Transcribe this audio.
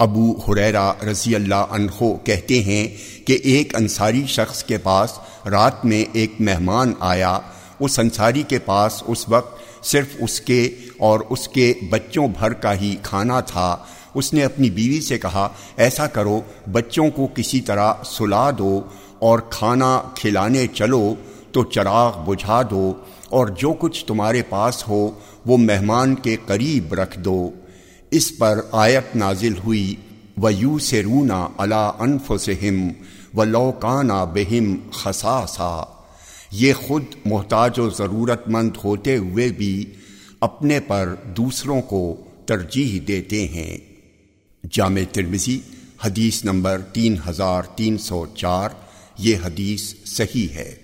ابو حریرا رضی اللہ عنہ کہتے ہیں کہ ایک انصاری شخص کے پاس رات میں ایک مہمان آیا۔ اس انصاری کے پاس اس وقت صرف اس کے اور اس کے بچوں بھر کا ہی کھانا تھا۔ اس نے اپنی بیوی سے کہا، ایسا کرو، بچوں کو کسی طرح سلا دو اور کھانا کھلانے چلو، تو چراغ بجھا دو اور جو کچھ تمہارے پاس ہو، وہ مہمان کے قریب رکھ دو۔ اس پر آیت نازل ہوئی و یو سے رونا اللہ انف سہم و لوکانہ بہم خساسا یہ خود محتاج و ضرورت مند ہوتے ہوئے بھی اپنے پر دوسروں کو ترجیح دیتے ہیں۔ جامع ترمزی حدیث نمبر تین ہزار تین سو چار، یہ حدیث صحیح ہے۔